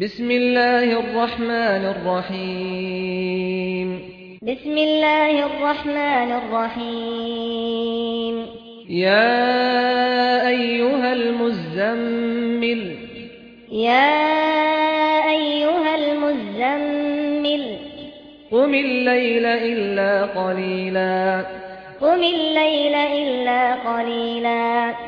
بسم الله الرحمن الرحيم بسم الله الرحمن الرحيم يا ايها المزمل يا ايها المزمل قم الليل الا قليلا قم الليل الا قليلا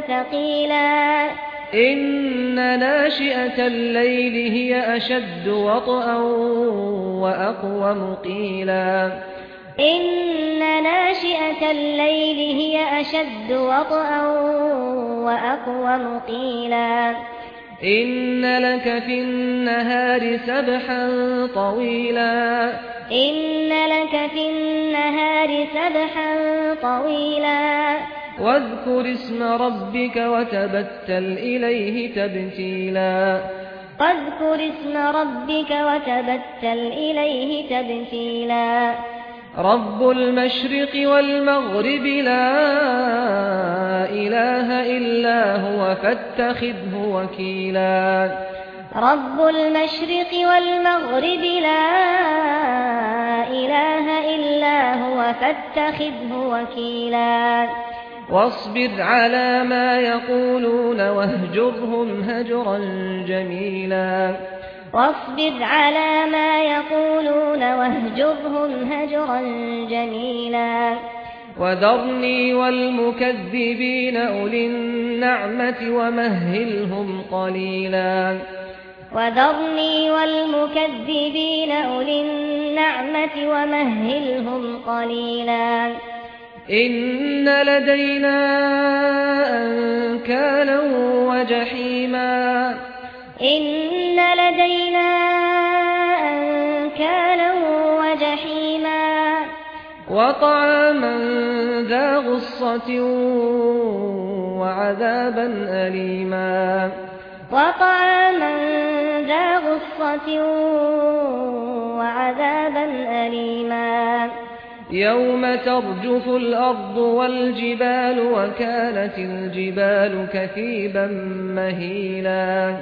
ثقيلا. إن ناشئة الليل هي أشد وطئا واقوى مقيلا. إن ناشئة الليل هي أشد وطئا واقوى مقيلا. إن لك في النهار سبحا طويلا. إن لك في النهار سبحا طويلا. واذكر اسم ربك وتبتل إليه تبتيلا. اذكر اسم ربك وتبتل إليه تبتيلا. رب المشرق والمغرب لا إله إلا هو فاتخذه وكيلا. رب المشرق والمغرب لا إله إلا هو فاتخذه وكيلا. واصبر على ما يقولون واهجرهم هجرا جميلا. واصبر على ما يقولون واهجرهم هجرا جميلا. وذرني والمكذبين أولي النعمة ومهلهم قليلا. وذرني والمكذبين أولي النعمة ومهلهم قليلا. إن لدينا أنكالا وجحيما إن لدينا أنكالا وجحيما وطعاما ذا غصة وعذابا أليما وطعاما ذا غصة وعذابا أليما يوم ترجف الأرض والجبال وكانت الجبال كثيبا مهيلا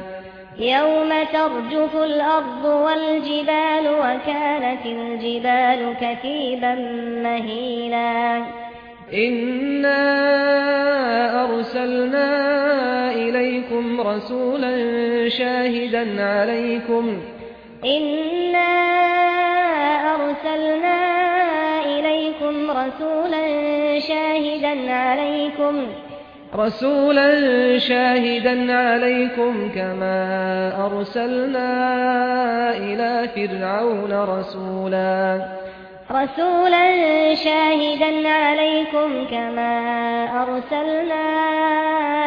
يوم ترجف الأرض والجبال وكانت الجبال كثيبا مهيلا إنا أرسلنا إليكم رسولا شاهدا عليكم إنا أرسلنا إليكم رسولا شاهدا عليكم. رسولا شاهدا عليكم كما أرسلنا إلى فرعون رسولا. رسولا شاهدا عليكم كما أرسلنا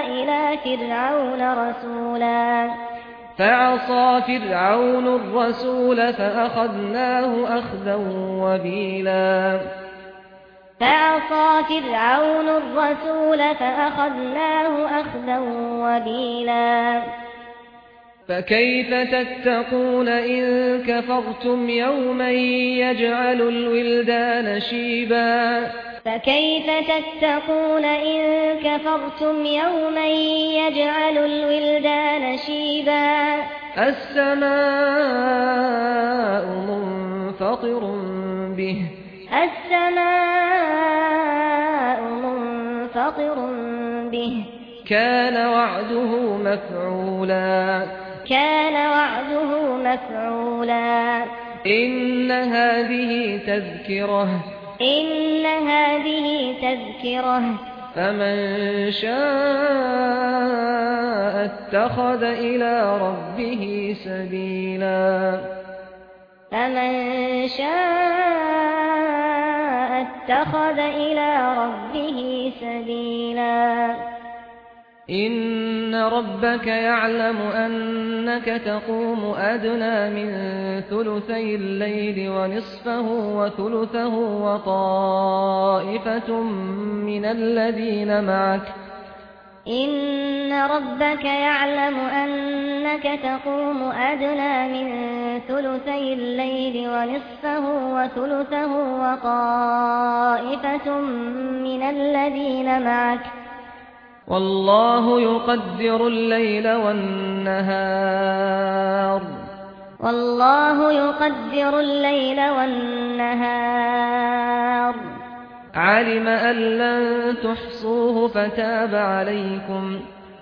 إلى فرعون رسولا. فعصى فرعون الرسول فأخذناه أخذا وبيلا. فعصى فرعون الرسول فأخذناه أخذا وبيلا. فكيف تتقون إن كفرتم يوما يجعل الولدان شيبا؟ فكيف تتقون إن كفرتم يوما يجعل الولدان شيبا؟ السماء منفطر به. السماء مبصر به. كان وعده مفعولا. كان وعده مفعولا. ان هذه تذكره. ان هذه تذكره. فمن شاء اتخذ إلى ربه سبيلا. فمن شاء فاتخذ إلى ربه سبيلا. إن ربك يعلم أنك تقوم أدنى من ثلثي الليل ونصفه وثلثه وطائفة من الذين معك. إن ربك يعلم أنك إنك تقوم أدنى من ثلثي الليل ونصفه وثلثه وقائفه من الذين معك. والله يقدر الليل والنهار. والله يقدر الليل والنهار. علم أن لن تحصوه فتاب عليكم.